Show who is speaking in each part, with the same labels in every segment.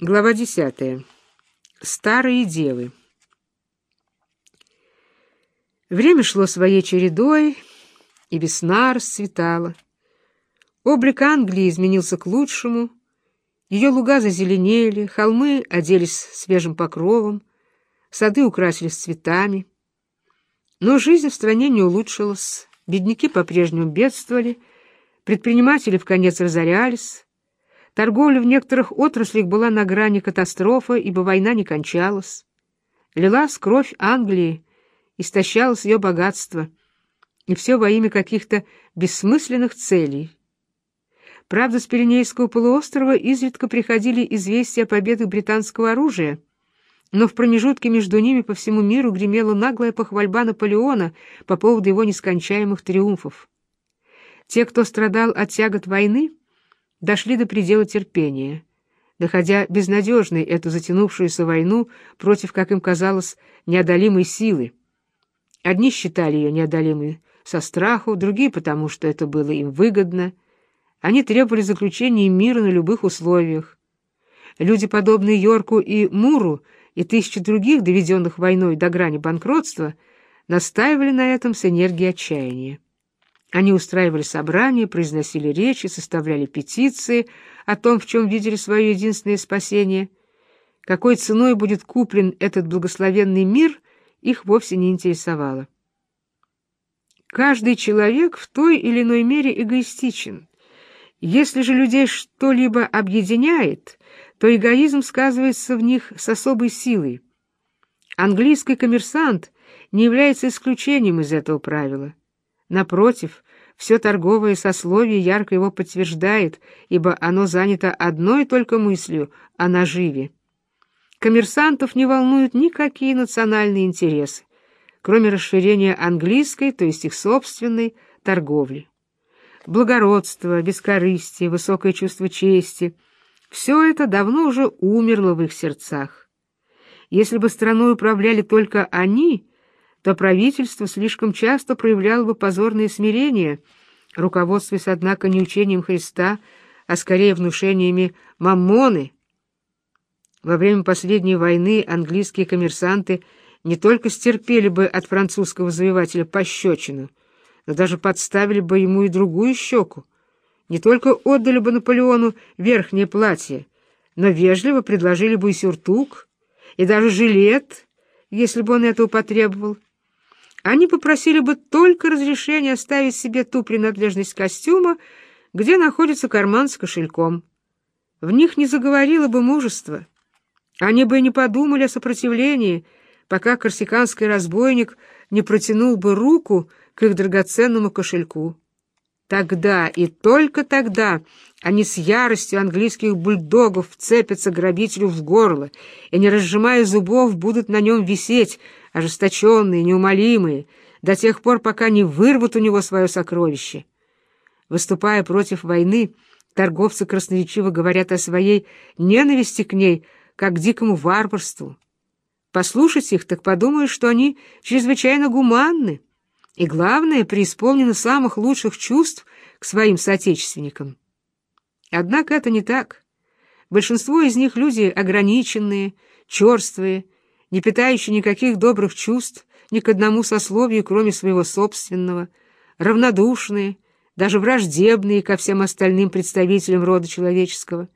Speaker 1: Глава десятая. Старые девы. Время шло своей чередой, и весна расцветала. Облик Англии изменился к лучшему, ее луга зазеленели, холмы оделись свежим покровом, сады украсились цветами. Но жизнь в стране не улучшилась, бедняки по-прежнему бедствовали, предприниматели в конец разорялись, Торговля в некоторых отраслях была на грани катастрофы, ибо война не кончалась. Лилась кровь Англии, истощалось ее богатство, и все во имя каких-то бессмысленных целей. Правда, с Пиренейского полуострова изредка приходили известия о победах британского оружия, но в промежутке между ними по всему миру гремела наглая похвальба Наполеона по поводу его нескончаемых триумфов. Те, кто страдал от тягот войны, дошли до предела терпения, доходя безнадежной эту затянувшуюся войну против, как им казалось, неодолимой силы. Одни считали ее неодолимой со страху, другие потому, что это было им выгодно. Они требовали заключения мира на любых условиях. Люди, подобные Йорку и Муру, и тысячи других, доведенных войной до грани банкротства, настаивали на этом с энергией отчаяния. Они устраивали собрания, произносили речи, составляли петиции о том, в чем видели свое единственное спасение. Какой ценой будет куплен этот благословенный мир, их вовсе не интересовало. Каждый человек в той или иной мере эгоистичен. Если же людей что-либо объединяет, то эгоизм сказывается в них с особой силой. Английский коммерсант не является исключением из этого правила. Напротив, все торговое сословие ярко его подтверждает, ибо оно занято одной только мыслью о наживе. Коммерсантов не волнуют никакие национальные интересы, кроме расширения английской, то есть их собственной, торговли. Благородство, бескорыстие, высокое чувство чести — все это давно уже умерло в их сердцах. Если бы страной управляли только они — то правительство слишком часто проявляло бы позорное смирение, руководствуясь, однако, не учением Христа, а скорее внушениями Маммоны. Во время последней войны английские коммерсанты не только стерпели бы от французского завоевателя пощечину, но даже подставили бы ему и другую щеку, не только отдали бы Наполеону верхнее платье, но вежливо предложили бы и сюртук, и даже жилет, если бы он этого потребовал. Они попросили бы только разрешения оставить себе ту принадлежность костюма, где находится карман с кошельком. В них не заговорило бы мужество. Они бы не подумали о сопротивлении, пока корсиканский разбойник не протянул бы руку к их драгоценному кошельку. Тогда и только тогда они с яростью английских бульдогов вцепятся грабителю в горло и, не разжимая зубов, будут на нем висеть, ожесточенные, неумолимые, до тех пор, пока не вырвут у него свое сокровище. Выступая против войны, торговцы красноречиво говорят о своей ненависти к ней, как к дикому варварству. Послушать их, так подумаешь, что они чрезвычайно гуманны и, главное, преисполнены самых лучших чувств к своим соотечественникам. Однако это не так. Большинство из них люди ограниченные, черствые, не питающий никаких добрых чувств ни к одному сословию, кроме своего собственного, равнодушные, даже враждебные ко всем остальным представителям рода человеческого.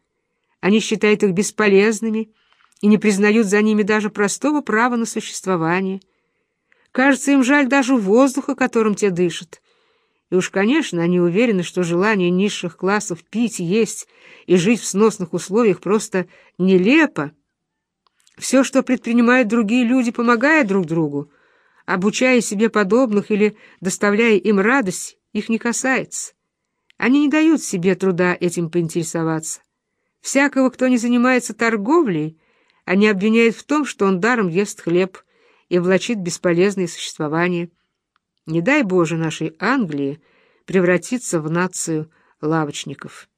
Speaker 1: Они считают их бесполезными и не признают за ними даже простого права на существование. Кажется, им жаль даже воздуха, которым те дышат. И уж, конечно, они уверены, что желание низших классов пить, есть и жить в сносных условиях просто нелепо, все, что предпринимают другие люди, помогая друг другу, обучая себе подобных или доставляя им радость, их не касается. Они не дают себе труда этим поинтересоваться. Всякого, кто не занимается торговлей, они обвиняют в том, что он даром ест хлеб и влачит бесполезное существование. Не дай Боже нашей Англии превратиться в нацию лавочников.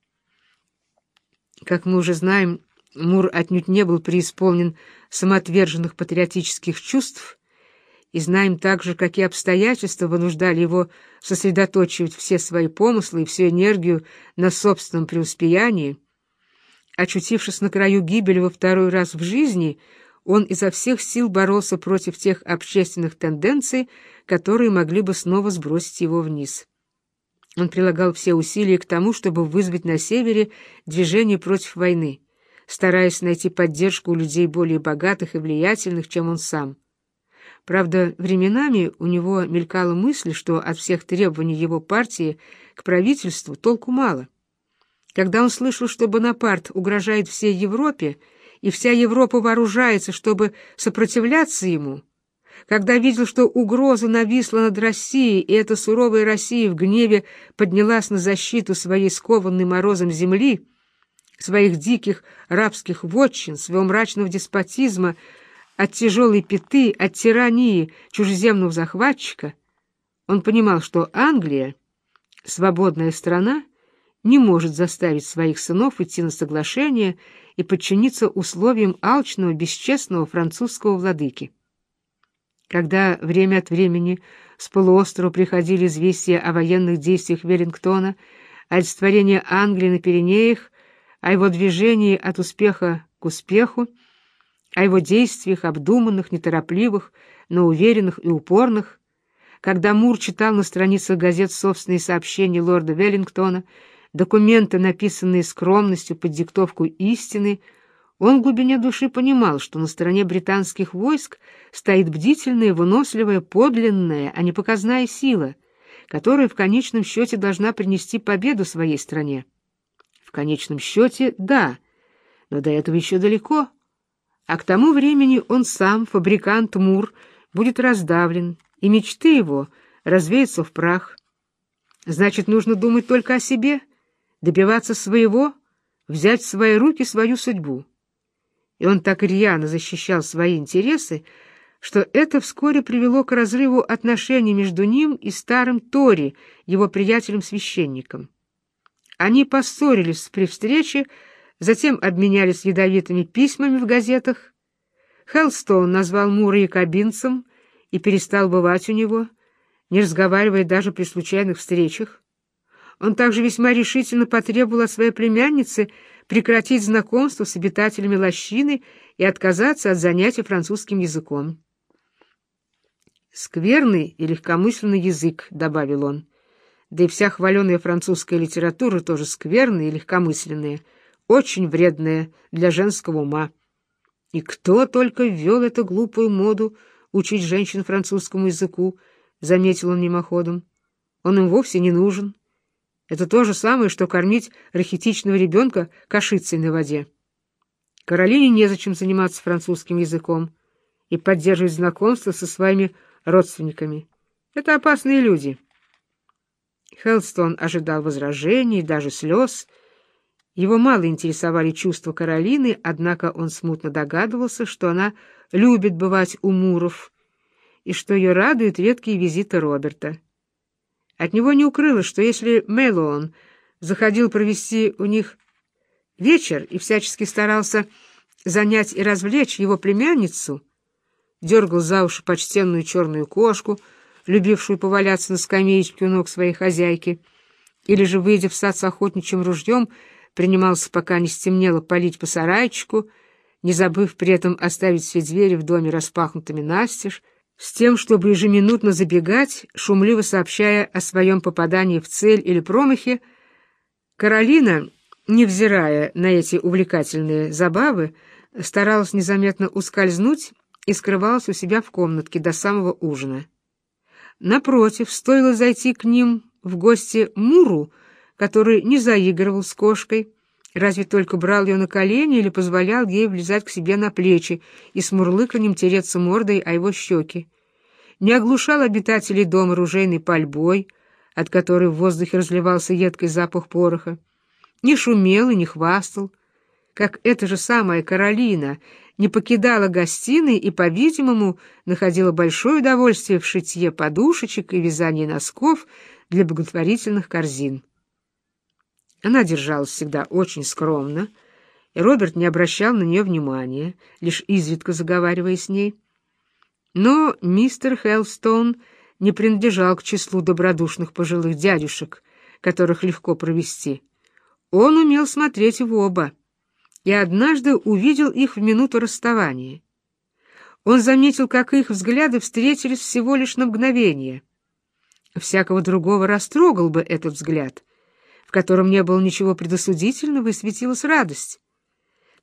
Speaker 1: Как мы уже знаем, Мур отнюдь не был преисполнен самоотверженных патриотических чувств, и знаем также, какие обстоятельства вынуждали его сосредоточивать все свои помыслы и всю энергию на собственном преуспеянии. Очутившись на краю гибели во второй раз в жизни, он изо всех сил боролся против тех общественных тенденций, которые могли бы снова сбросить его вниз. Он прилагал все усилия к тому, чтобы вызвать на севере движение против войны, стараясь найти поддержку у людей более богатых и влиятельных, чем он сам. Правда, временами у него мелькала мысль, что от всех требований его партии к правительству толку мало. Когда он слышал, что Бонапарт угрожает всей Европе, и вся Европа вооружается, чтобы сопротивляться ему, когда видел, что угроза нависла над Россией, и эта суровая Россия в гневе поднялась на защиту своей скованной морозом земли, своих диких рабских вотчин, своего мрачного деспотизма, от тяжелой пяты, от тирании чужеземного захватчика, он понимал, что Англия, свободная страна, не может заставить своих сынов идти на соглашение и подчиниться условиям алчного, бесчестного французского владыки. Когда время от времени с полуострова приходили известия о военных действиях Веллингтона, о олицетворении Англии на Пиренеях, о его движении от успеха к успеху, о его действиях, обдуманных, неторопливых, но уверенных и упорных, когда Мур читал на страницах газет собственные сообщения лорда Веллингтона, документы, написанные скромностью под диктовку истины, он в глубине души понимал, что на стороне британских войск стоит бдительная, выносливая, подлинная, а не показная сила, которая в конечном счете должна принести победу своей стране. В конечном счете, да, но до этого еще далеко. А к тому времени он сам, фабрикант Мур, будет раздавлен, и мечты его развеются в прах. Значит, нужно думать только о себе — добиваться своего, взять в свои руки свою судьбу. И он так рьяно защищал свои интересы, что это вскоре привело к разрыву отношений между ним и старым Тори, его приятелем-священником. Они поссорились при встрече, затем обменялись ядовитыми письмами в газетах. Хеллстоун назвал Мура якобинцем и перестал бывать у него, не разговаривая даже при случайных встречах. Он также весьма решительно потребовал от своей племянницы прекратить знакомство с обитателями лощины и отказаться от занятий французским языком. «Скверный и легкомысленный язык», — добавил он. «Да и вся хваленая французская литература тоже скверная и легкомысленная, очень вредная для женского ума. И кто только ввел эту глупую моду учить женщин французскому языку, — заметил он мимоходом. Он им вовсе не нужен». Это то же самое, что кормить рахитичного ребенка кашицей на воде. Каролине незачем заниматься французским языком и поддерживать знакомство со своими родственниками. Это опасные люди. Хелстон ожидал возражений, даже слез. Его мало интересовали чувства Каролины, однако он смутно догадывался, что она любит бывать у Муров и что ее радуют редкие визиты Роберта. От него не укрылось, что если Мэллоун заходил провести у них вечер и всячески старался занять и развлечь его племянницу, дергал за уши почтенную черную кошку, любившую поваляться на скамеечке у ног своей хозяйки, или же, выйдя в сад с охотничьим ружьем, принимался, пока не стемнело, палить по сарайчику, не забыв при этом оставить все двери в доме распахнутыми настежь, с тем, чтобы ежеминутно забегать, шумливо сообщая о своем попадании в цель или промахе, Каролина, невзирая на эти увлекательные забавы, старалась незаметно ускользнуть и скрывалась у себя в комнатке до самого ужина. Напротив, стоило зайти к ним в гости Муру, который не заигрывал с кошкой, разве только брал ее на колени или позволял ей влезать к себе на плечи и с мурлыканьем тереться мордой о его щеки. Не оглушал обитателей дома ружейной пальбой, от которой в воздухе разливался едкий запах пороха, не шумел и не хвастал, как эта же самая Каролина не покидала гостиной и, по-видимому, находила большое удовольствие в шитье подушечек и вязании носков для благотворительных корзин. Она держалась всегда очень скромно, и Роберт не обращал на нее внимания, лишь изредка заговаривая с ней. Но мистер Хеллстоун не принадлежал к числу добродушных пожилых дядюшек, которых легко провести. Он умел смотреть в оба, и однажды увидел их в минуту расставания. Он заметил, как их взгляды встретились всего лишь на мгновение. Всякого другого растрогал бы этот взгляд, в котором не было ничего предосудительного и светилась радость.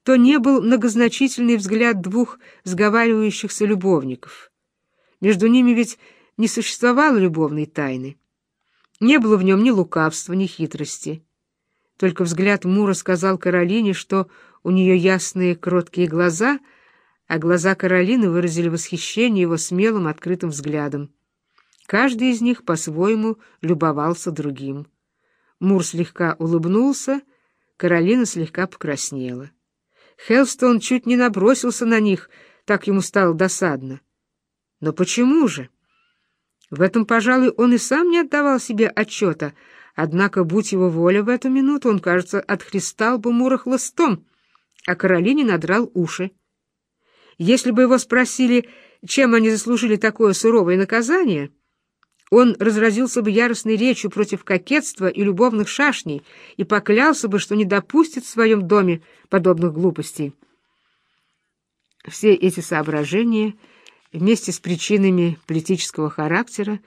Speaker 1: То не был многозначительный взгляд двух сговаривающихся любовников. Между ними ведь не существовало любовной тайны. Не было в нем ни лукавства, ни хитрости. Только взгляд Мура сказал Каролине, что у нее ясные кроткие глаза, а глаза Каролины выразили восхищение его смелым открытым взглядом. Каждый из них по-своему любовался другим. Мур слегка улыбнулся, Каролина слегка покраснела. Хелстон чуть не набросился на них, так ему стало досадно. Но почему же? В этом, пожалуй, он и сам не отдавал себе отчета, однако, будь его воля в эту минуту, он, кажется, отхристал бы Мура хлыстом, а Каролине надрал уши. Если бы его спросили, чем они заслужили такое суровое наказание, он разразился бы яростной речью против кокетства и любовных шашней и поклялся бы, что не допустит в своем доме подобных глупостей. Все эти соображения — вместе с причинами политического характера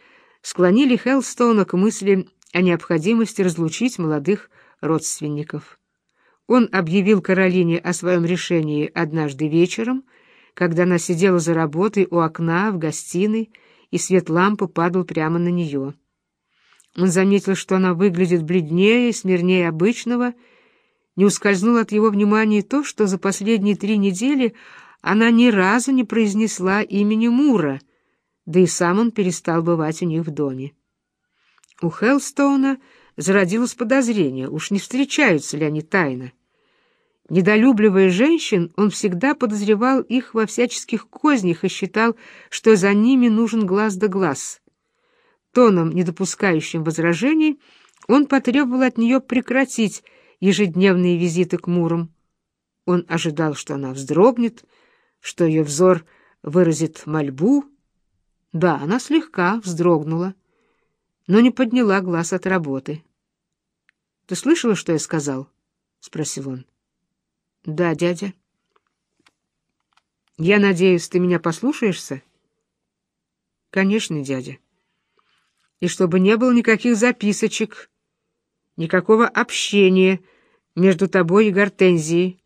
Speaker 1: склонили Хеллстоуна к мысли о необходимости разлучить молодых родственников. Он объявил Каролине о своем решении однажды вечером, когда она сидела за работой у окна в гостиной, и свет лампы падал прямо на нее. Он заметил, что она выглядит бледнее и смирнее обычного, не ускользнул от его внимания то, что за последние три недели она ни разу не произнесла имени Мура, да и сам он перестал бывать у них в доме. У Хеллстоуна зародилось подозрение, уж не встречаются ли они тайно. Недолюбливая женщин, он всегда подозревал их во всяческих кознях и считал, что за ними нужен глаз да глаз. Тоном, не допускающим возражений, он потребовал от нее прекратить ежедневные визиты к Мурам. Он ожидал, что она вздрогнет, что ее взор выразит мольбу. Да, она слегка вздрогнула, но не подняла глаз от работы. — Ты слышала, что я сказал? — спросил он. — Да, дядя. — Я надеюсь, ты меня послушаешься? — Конечно, дядя. И чтобы не было никаких записочек, никакого общения между тобой и Гортензией,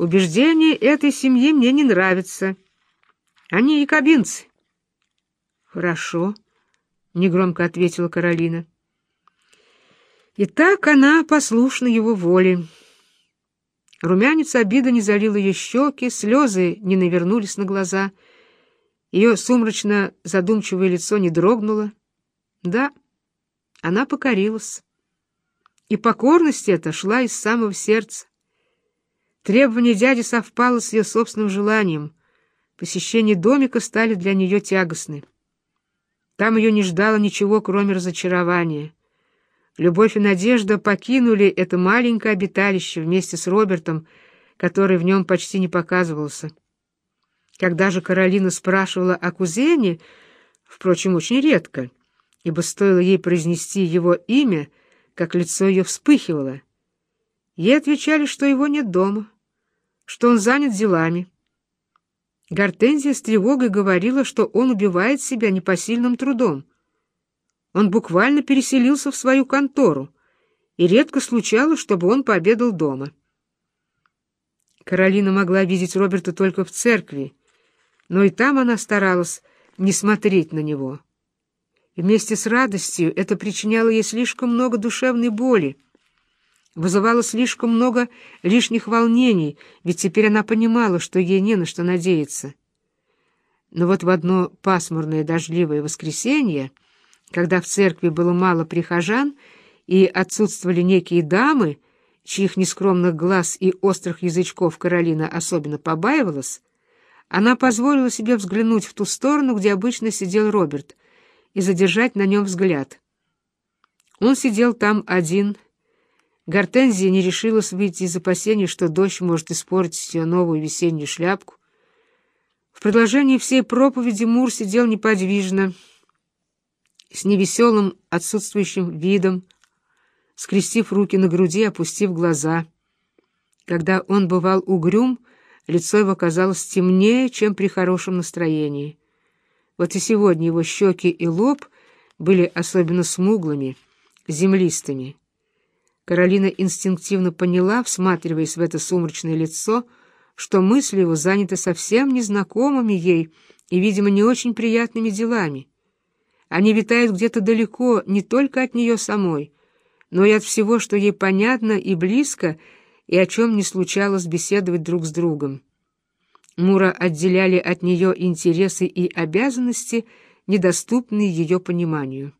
Speaker 1: Убеждения этой семьи мне не нравятся. Они якобинцы. — Хорошо, — негромко ответила Каролина. И так она послушна его воле. Румянец обида не залил ее щеки, слезы не навернулись на глаза. Ее сумрачно задумчивое лицо не дрогнуло. Да, она покорилась. И покорность эта шла из самого сердца. Требование дяди совпало с ее собственным желанием. Посещение домика стали для нее тягостны. Там ее не ждало ничего, кроме разочарования. Любовь и надежда покинули это маленькое обиталище вместе с Робертом, который в нем почти не показывался. Когда же Каролина спрашивала о кузене, впрочем, очень редко, ибо стоило ей произнести его имя, как лицо ее вспыхивало — Ей отвечали, что его нет дома, что он занят делами. Гортензия с тревогой говорила, что он убивает себя непосильным трудом. Он буквально переселился в свою контору, и редко случалось, чтобы он пообедал дома. Каролина могла видеть Роберта только в церкви, но и там она старалась не смотреть на него. Вместе с радостью это причиняло ей слишком много душевной боли, вызывало слишком много лишних волнений, ведь теперь она понимала, что ей не на что надеяться. Но вот в одно пасмурное дождливое воскресенье, когда в церкви было мало прихожан и отсутствовали некие дамы, чьих нескромных глаз и острых язычков Каролина особенно побаивалась, она позволила себе взглянуть в ту сторону, где обычно сидел Роберт, и задержать на нем взгляд. Он сидел там один, Гортензия не решилась выйти из опасений, что дождь может испортить ее новую весеннюю шляпку. В продолжении всей проповеди Мур сидел неподвижно, с невеселым отсутствующим видом, скрестив руки на груди, опустив глаза. Когда он бывал угрюм, лицо его казалось темнее, чем при хорошем настроении. Вот и сегодня его щеки и лоб были особенно смуглыми, землистыми. Каролина инстинктивно поняла, всматриваясь в это сумрачное лицо, что мысли его заняты совсем незнакомыми ей и, видимо, не очень приятными делами. Они витают где-то далеко не только от нее самой, но и от всего, что ей понятно и близко, и о чем не случалось беседовать друг с другом. Мура отделяли от нее интересы и обязанности, недоступные ее пониманию.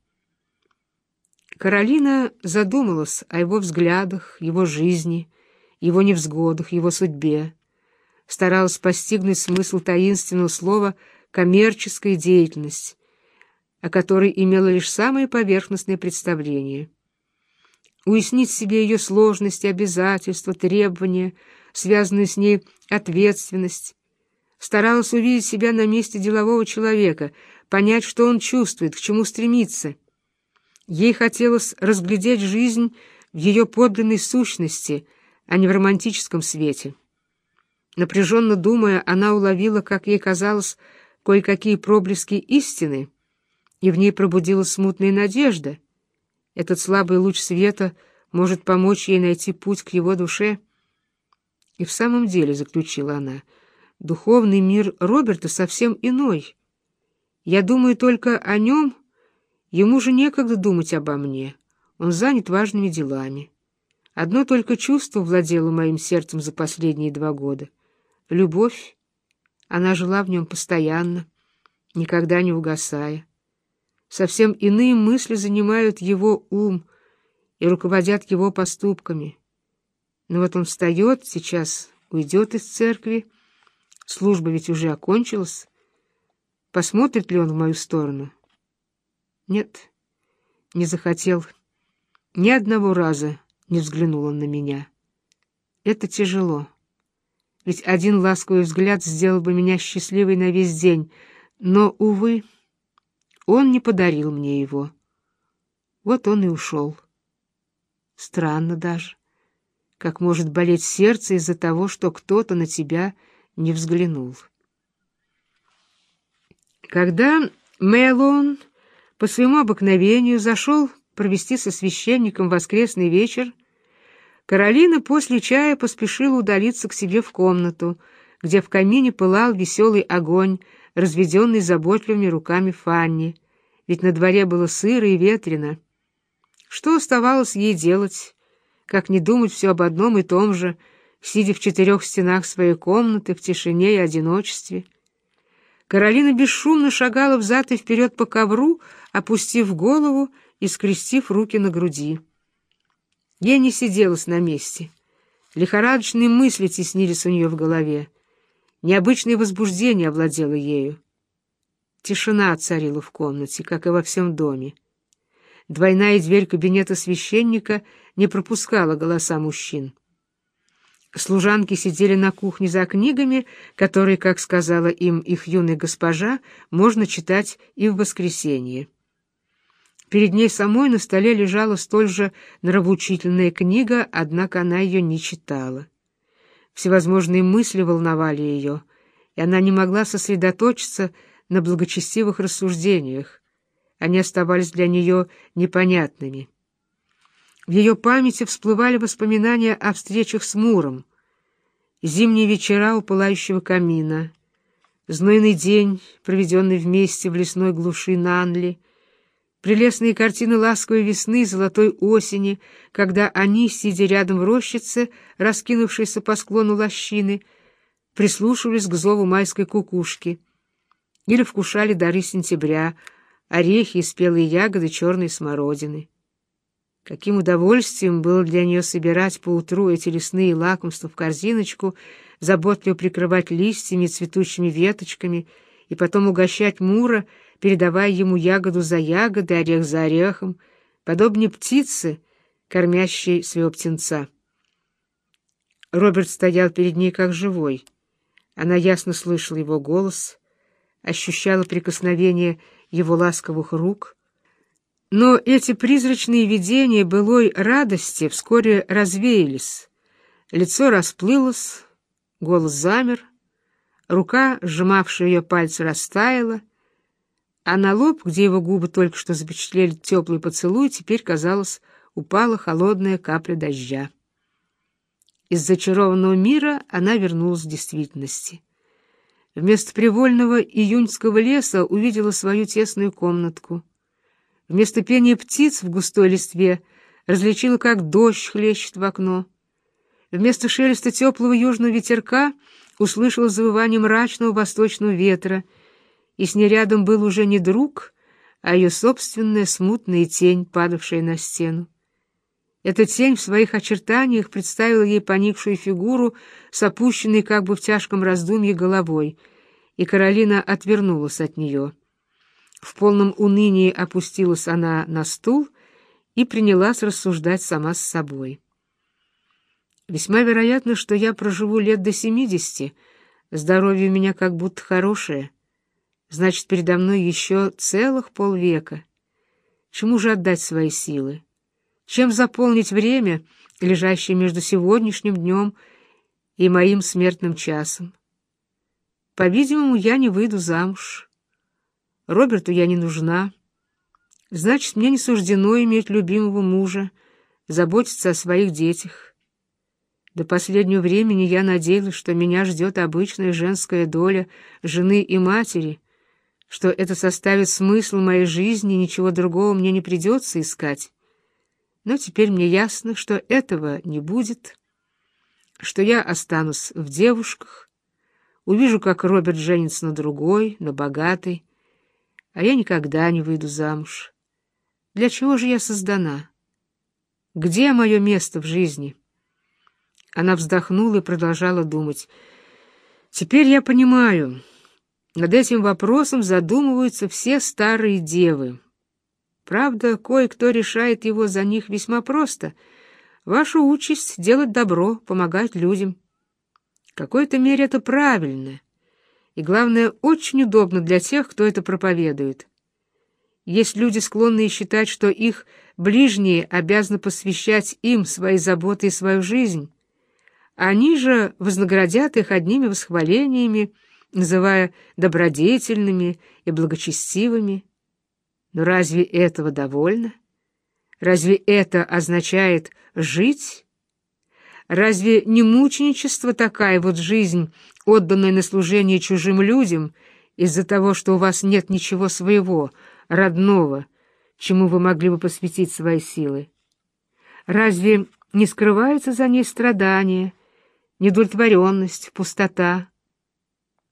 Speaker 1: Каролина задумалась о его взглядах, его жизни, его невзгодах, его судьбе, старалась постигнуть смысл таинственного слова «коммерческая деятельность», о которой имела лишь самое поверхностное представление. Уяснить себе ее сложности, обязательства, требования, связанную с ней ответственность, старалась увидеть себя на месте делового человека, понять, что он чувствует, к чему стремится — Ей хотелось разглядеть жизнь в ее подлинной сущности, а не в романтическом свете. Напряженно думая, она уловила, как ей казалось, кое-какие проблески истины, и в ней пробудилась смутная надежда. Этот слабый луч света может помочь ей найти путь к его душе. И в самом деле, — заключила она, — духовный мир Роберта совсем иной. Я думаю только о нем Ему же некогда думать обо мне. Он занят важными делами. Одно только чувство владело моим сердцем за последние два года. Любовь. Она жила в нем постоянно, никогда не угасая. Совсем иные мысли занимают его ум и руководят его поступками. Но вот он встает сейчас, уйдет из церкви. Служба ведь уже окончилась. Посмотрит ли он в мою сторону? Нет, не захотел. Ни одного раза не взглянул он на меня. Это тяжело. Ведь один ласковый взгляд сделал бы меня счастливой на весь день. Но, увы, он не подарил мне его. Вот он и ушел. Странно даже. Как может болеть сердце из-за того, что кто-то на тебя не взглянул. Когда Мэлон по своему обыкновению зашел провести со священником воскресный вечер, Каролина после чая поспешила удалиться к себе в комнату, где в камине пылал веселый огонь, разведенный заботливыми руками Фанни, ведь на дворе было сыро и ветрено. Что оставалось ей делать, как не думать все об одном и том же, сидя в четырех стенах своей комнаты в тишине и одиночестве? Каролина бесшумно шагала взад и вперед по ковру, опустив голову и скрестив руки на груди. Ей не сиделась на месте. Лихорадочные мысли теснились у нее в голове. Необычное возбуждение овладело ею. Тишина царила в комнате, как и во всем доме. Двойная дверь кабинета священника не пропускала голоса мужчин. Служанки сидели на кухне за книгами, которые, как сказала им их юная госпожа, можно читать и в воскресенье. Перед ней самой на столе лежала столь же нравоучительная книга, однако она ее не читала. Всевозможные мысли волновали ее, и она не могла сосредоточиться на благочестивых рассуждениях. Они оставались для нее непонятными. В ее памяти всплывали воспоминания о встречах с Муром, зимние вечера у пылающего камина, знойный день, проведенный вместе в лесной глуши Нанли, Прелестные картины ласковой весны, золотой осени, когда они, сидя рядом в рощице, раскинувшейся по склону лощины, прислушивались к зову майской кукушки или вкушали дары сентября, орехи и спелые ягоды черной смородины. Каким удовольствием было для нее собирать поутру эти лесные лакомства в корзиночку, заботливо прикрывать листьями цветущими веточками и потом угощать Мура, передавая ему ягоду за ягодой, орех за орехом, подобнее птице, кормящей своего птенца. Роберт стоял перед ней как живой. Она ясно слышала его голос, ощущала прикосновение его ласковых рук. Но эти призрачные видения былой радости вскоре развеялись. Лицо расплылось, голос замер, рука, сжимавшая ее пальцы, растаяла, а на лоб, где его губы только что запечатлели теплый поцелуй, теперь, казалось, упала холодная капля дождя. Из зачарованного мира она вернулась в действительности. Вместо привольного июньского леса увидела свою тесную комнатку. Вместо пения птиц в густой листве различила, как дождь хлещет в окно. Вместо шелеста теплого южного ветерка услышала завывание мрачного восточного ветра, и с ней рядом был уже не друг, а ее собственная смутная тень, падавшая на стену. Эта тень в своих очертаниях представила ей поникшую фигуру с опущенной как бы в тяжком раздумье головой, и Каролина отвернулась от нее. В полном унынии опустилась она на стул и принялась рассуждать сама с собой. Весьма вероятно, что я проживу лет до семидесяти, здоровье у меня как будто хорошее. Значит, передо мной еще целых полвека. Чему же отдать свои силы? чем заполнить время, лежащее между сегодняшним днем и моим смертным часом. По-видимому, я не выйду замуж. Роберту я не нужна. Значит, мне не суждено иметь любимого мужа, заботиться о своих детях. До последнего времени я надеялась, что меня ждет обычная женская доля жены и матери, что это составит смысл моей жизни, ничего другого мне не придется искать. Но теперь мне ясно, что этого не будет, что я останусь в девушках, увижу, как Роберт женится на другой, на богатой, а я никогда не выйду замуж. Для чего же я создана? Где мое место в жизни? Она вздохнула и продолжала думать. Теперь я понимаю, над этим вопросом задумываются все старые девы. Правда, кое-кто решает его за них весьма просто. Ваша участь — делать добро, помогать людям. В какой-то мере это правильно. И, главное, очень удобно для тех, кто это проповедует. Есть люди, склонные считать, что их ближние обязаны посвящать им свои заботы и свою жизнь. Они же вознаградят их одними восхвалениями, называя добродетельными и благочестивыми. Но разве этого довольно? Разве это означает жить? Разве не мученичество такая вот жизнь, отданная на служение чужим людям, из-за того, что у вас нет ничего своего, родного, чему вы могли бы посвятить свои силы? Разве не скрываются за ней страдания, недовлетворенность, пустота?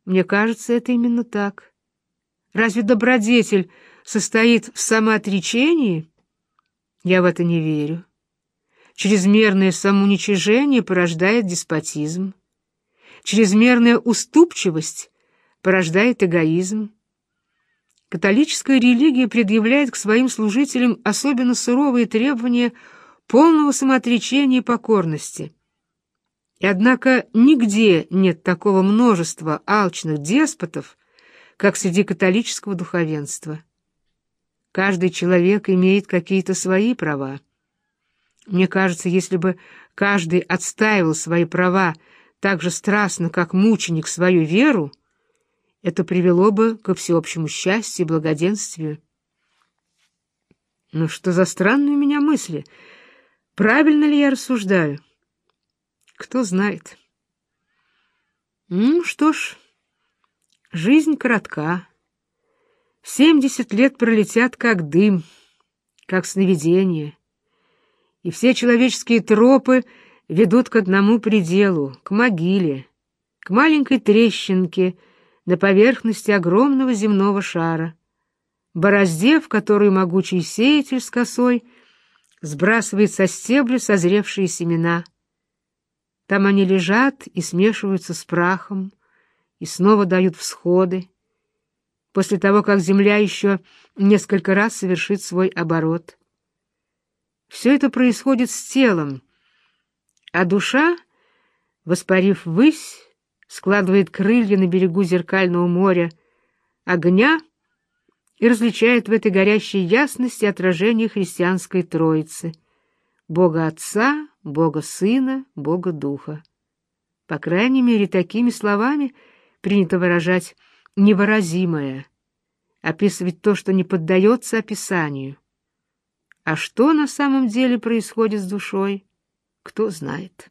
Speaker 1: Мне кажется, это именно так. Разве добродетель состоит в самоотречении? Я в это не верю. Чрезмерное самоуничижение порождает деспотизм. Чрезмерная уступчивость порождает эгоизм. Католическая религия предъявляет к своим служителям особенно суровые требования полного самоотречения и покорности. И однако нигде нет такого множества алчных деспотов, как среди католического духовенства. Каждый человек имеет какие-то свои права. Мне кажется, если бы каждый отстаивал свои права так же страстно, как мученик свою веру, это привело бы ко всеобщему счастью и благоденствию. Ну что за странные у меня мысли? Правильно ли я рассуждаю? Кто знает. Ну что ж, жизнь коротка. Семьдесят лет пролетят как дым, как сновидение, и все человеческие тропы ведут к одному пределу, к могиле, к маленькой трещинке на поверхности огромного земного шара, борозде, в которую могучий сеятель с косой сбрасывает со стебля созревшие семена. Там они лежат и смешиваются с прахом, и снова дают всходы, после того, как Земля еще несколько раз совершит свой оборот. Все это происходит с телом, а душа, воспарив ввысь, складывает крылья на берегу зеркального моря, огня и различает в этой горящей ясности отражение христианской Троицы — Бога Отца, Бога Сына, Бога Духа. По крайней мере, такими словами принято выражать невыразимое, описывать то, что не поддается описанию. А что на самом деле происходит с душой, кто знает.